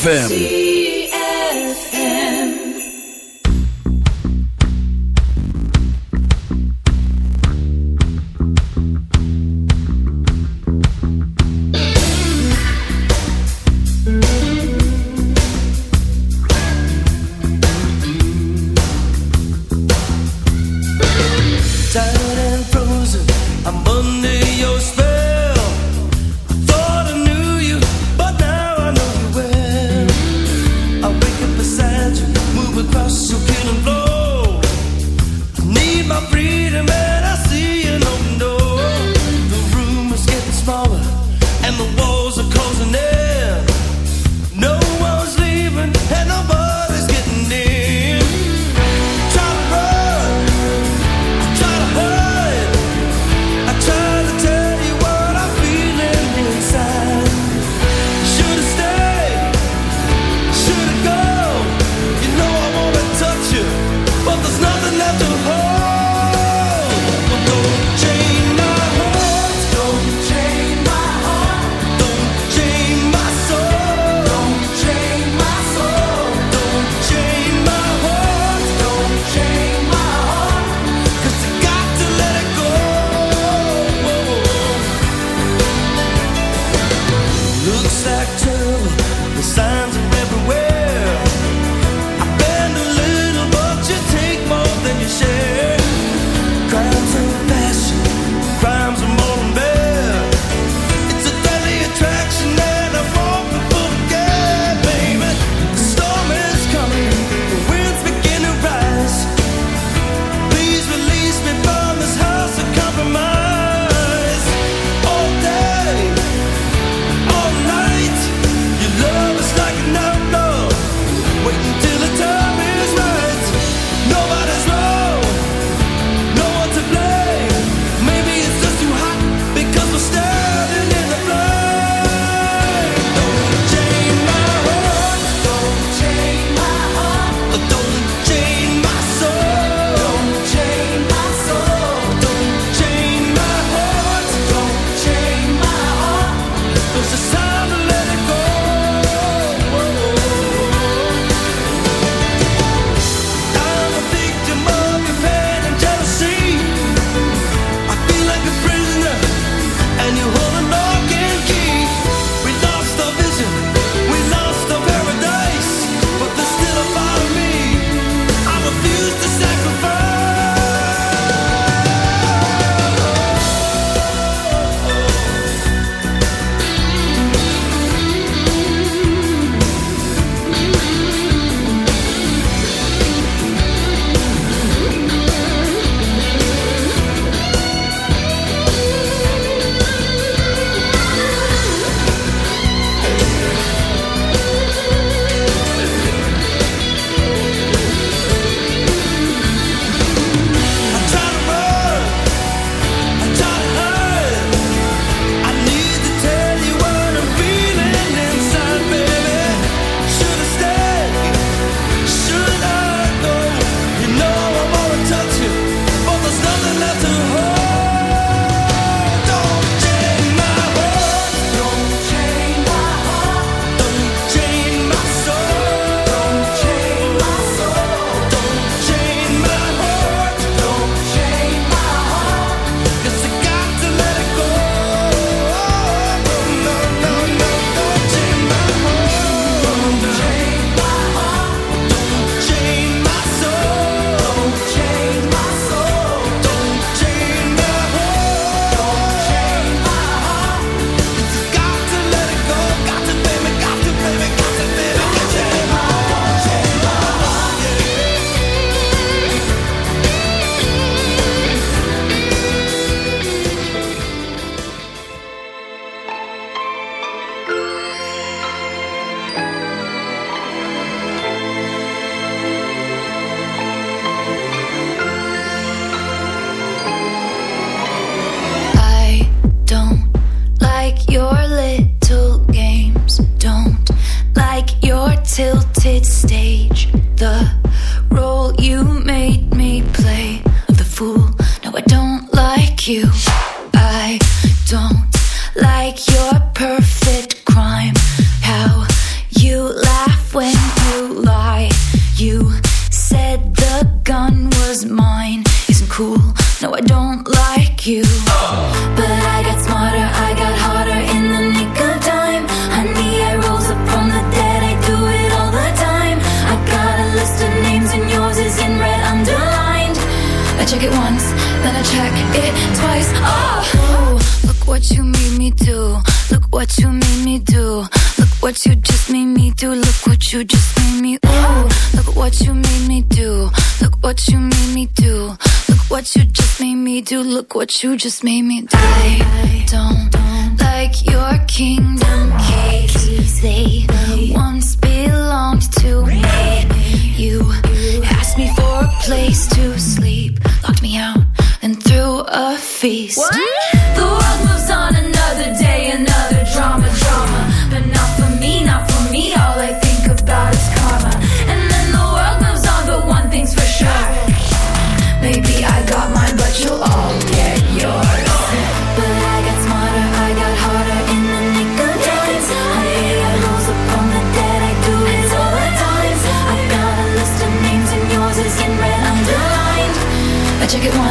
ZFM. you just made me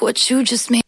what you just made.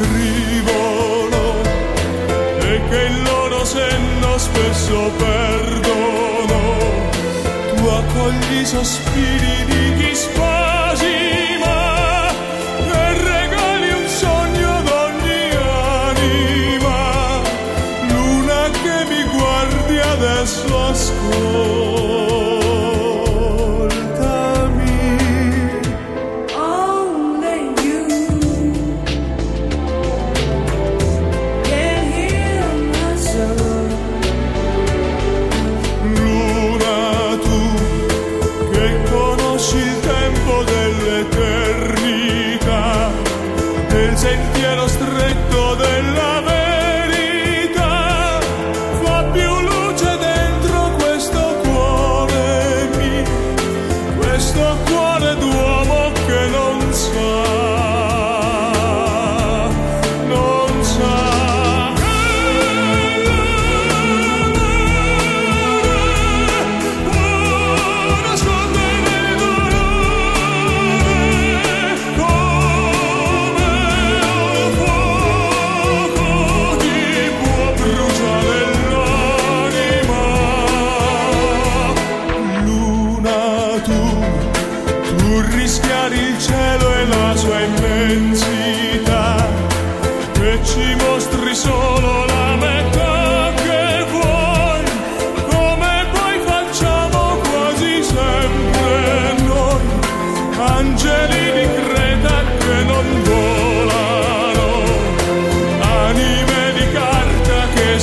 scrivono e che il loro senno spesso perdono. Tu accogli sospetti.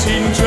情。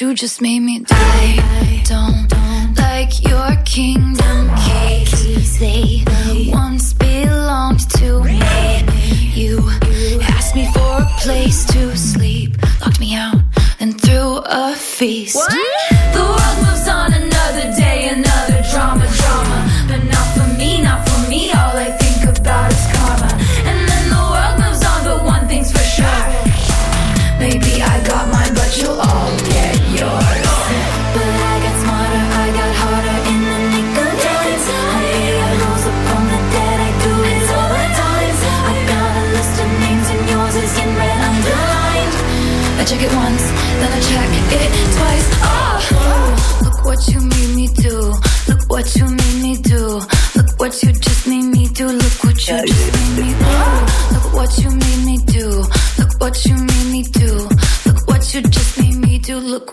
you just made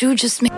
you just made.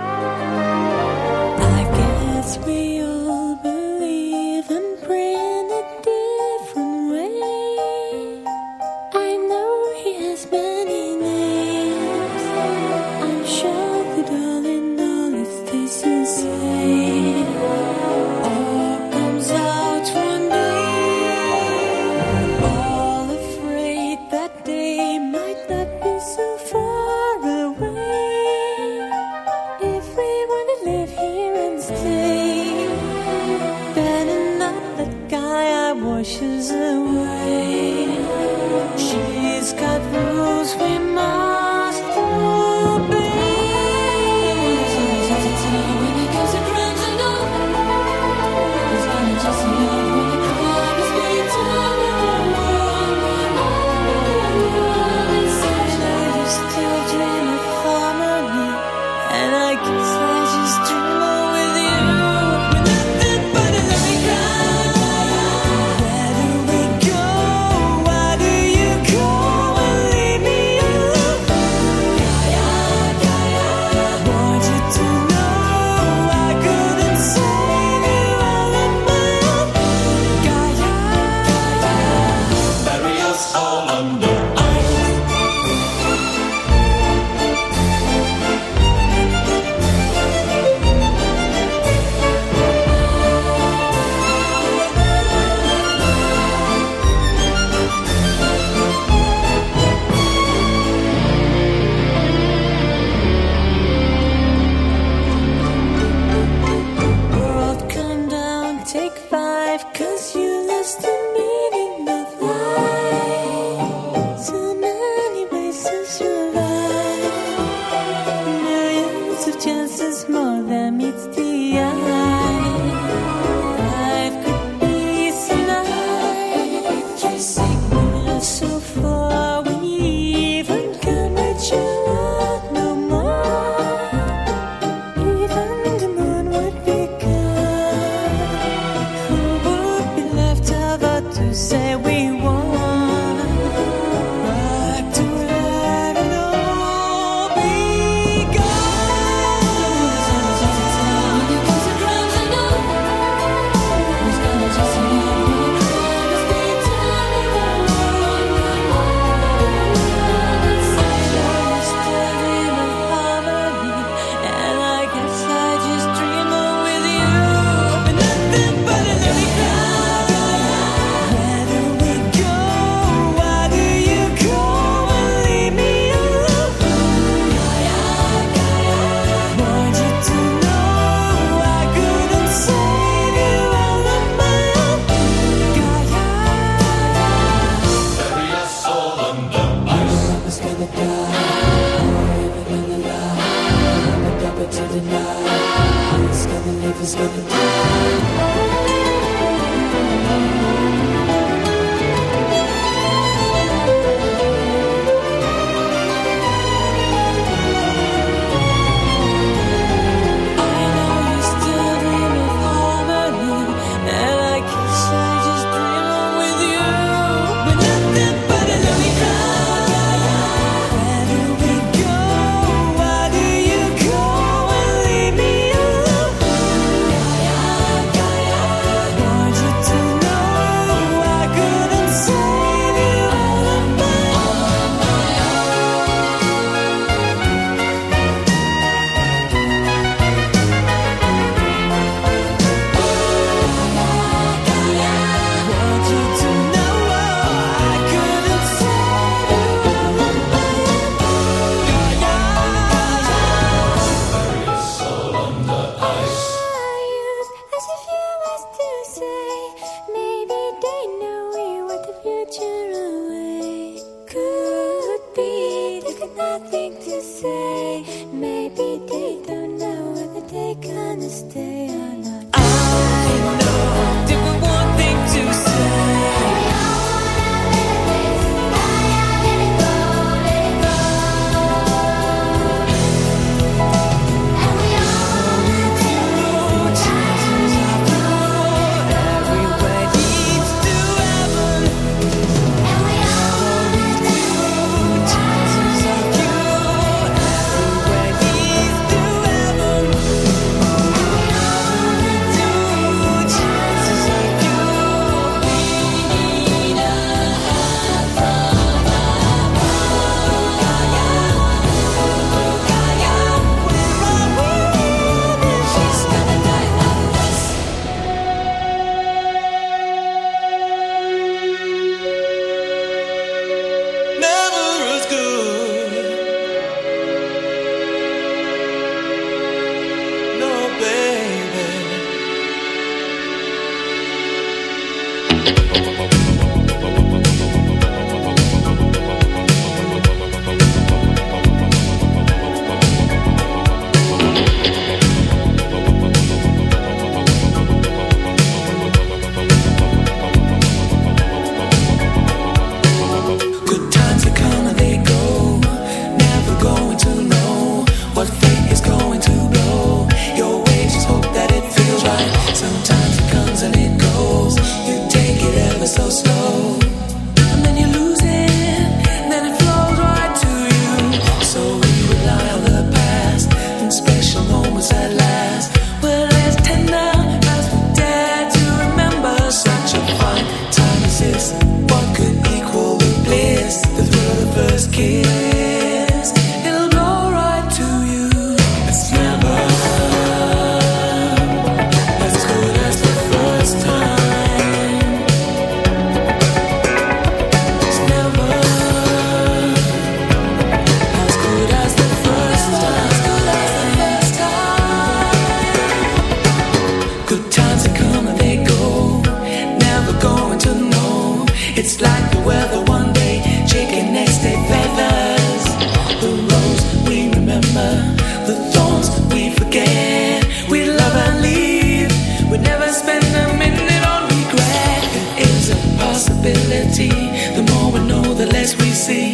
we see.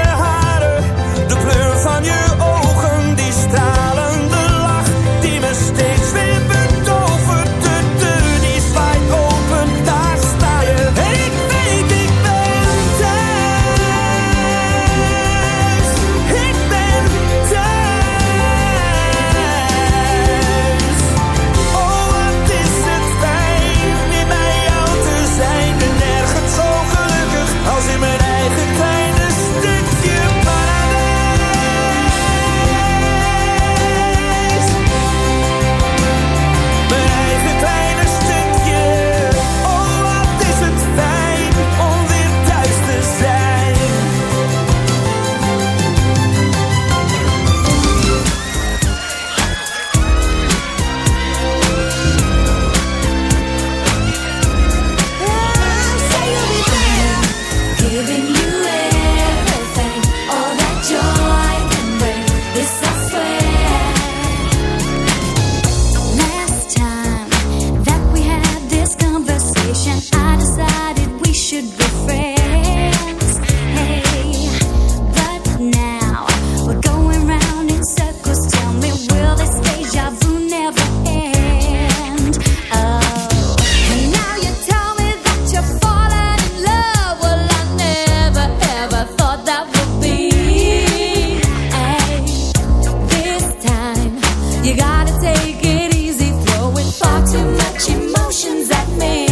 you gotta take it easy, throwing far too much emotions at me.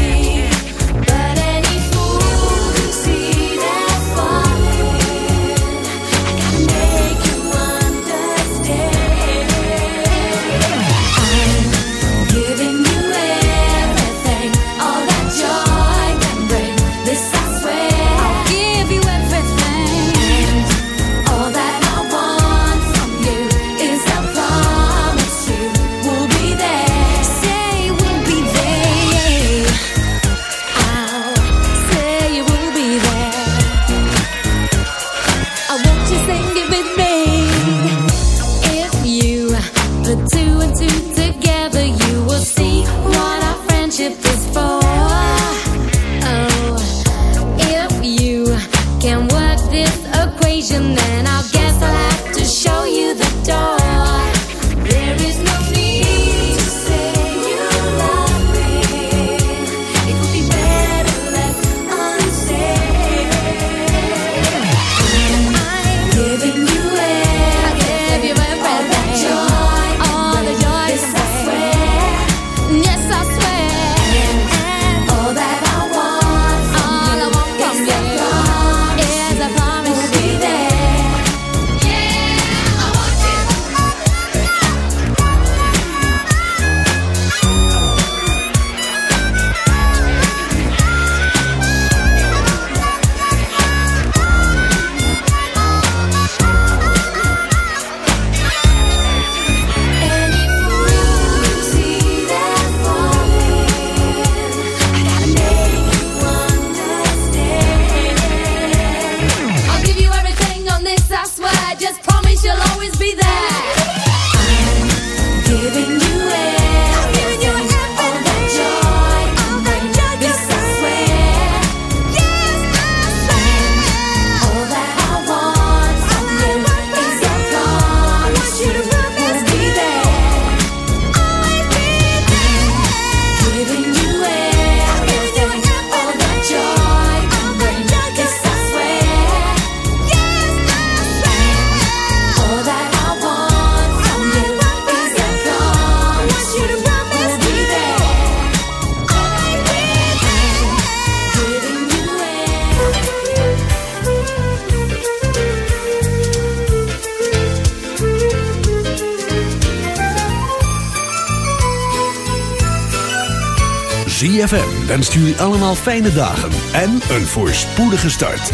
Wenst jullie allemaal fijne dagen en een voorspoedige start.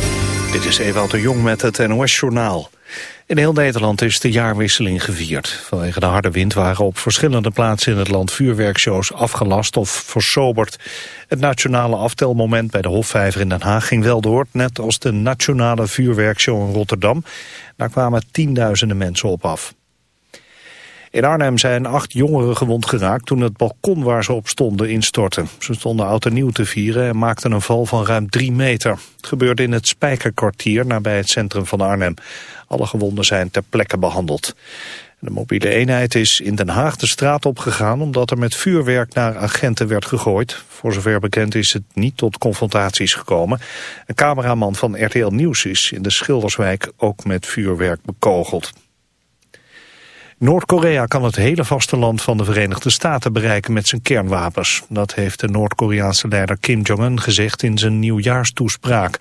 Dit is Ewout de Jong met het NOS-journaal. In heel Nederland is de jaarwisseling gevierd. Vanwege de harde wind waren op verschillende plaatsen in het land vuurwerkshows afgelast of versoberd. Het nationale aftelmoment bij de Hofvijver in Den Haag ging wel door, net als de nationale vuurwerkshow in Rotterdam. Daar kwamen tienduizenden mensen op af. In Arnhem zijn acht jongeren gewond geraakt toen het balkon waar ze op stonden instortte. Ze stonden oud en nieuw te vieren en maakten een val van ruim drie meter. Het gebeurde in het Spijkerkwartier nabij het centrum van Arnhem. Alle gewonden zijn ter plekke behandeld. De mobiele eenheid is in Den Haag de straat opgegaan omdat er met vuurwerk naar agenten werd gegooid. Voor zover bekend is het niet tot confrontaties gekomen. Een cameraman van RTL Nieuws is in de Schilderswijk ook met vuurwerk bekogeld. Noord-Korea kan het hele vasteland van de Verenigde Staten bereiken met zijn kernwapens. Dat heeft de Noord-Koreaanse leider Kim Jong-un gezegd in zijn nieuwjaarstoespraak.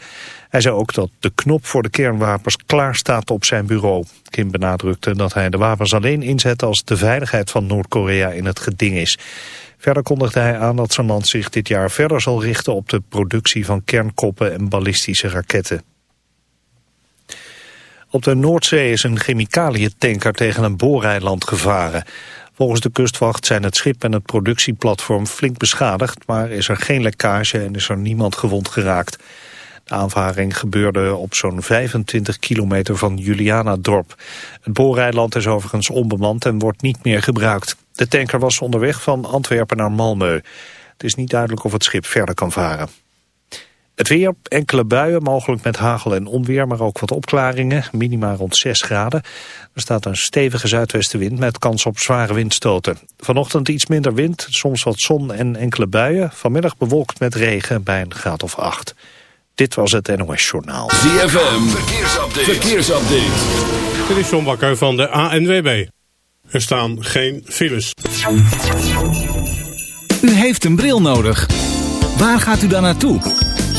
Hij zei ook dat de knop voor de kernwapens klaar staat op zijn bureau. Kim benadrukte dat hij de wapens alleen inzet als de veiligheid van Noord-Korea in het geding is. Verder kondigde hij aan dat zijn land zich dit jaar verder zal richten op de productie van kernkoppen en ballistische raketten. Op de Noordzee is een chemicaliëntanker tegen een booreiland gevaren. Volgens de kustwacht zijn het schip en het productieplatform flink beschadigd... maar is er geen lekkage en is er niemand gewond geraakt. De aanvaring gebeurde op zo'n 25 kilometer van Julianadorp. Het booreiland is overigens onbemand en wordt niet meer gebruikt. De tanker was onderweg van Antwerpen naar Malmö. Het is niet duidelijk of het schip verder kan varen. Het weer, enkele buien, mogelijk met hagel en onweer, maar ook wat opklaringen. Minima rond 6 graden. Er staat een stevige zuidwestenwind met kans op zware windstoten. Vanochtend iets minder wind, soms wat zon en enkele buien. Vanmiddag bewolkt met regen bij een graad of 8. Dit was het NOS Journaal. ZFM, verkeersupdate. verkeersupdate. Dit is John Bakker van de ANWB. Er staan geen files. U heeft een bril nodig. Waar gaat u dan naartoe?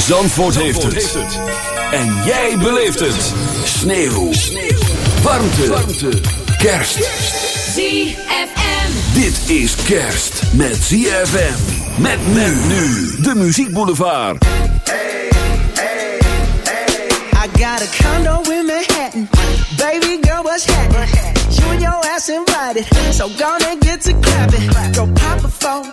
Zandvoort, Zandvoort heeft, het. En jij beleeft het. Sneeuw. Sneeuw. Warmte. Warmte. Kerst. ZFM. Dit is kerst met ZFM. Met men nu. De muziekboulevard. Hey, hey, hey. I got a condo in Manhattan. Baby girl, what's happening? You and your ass invited. So gonna get to clapping. Go pop a phone,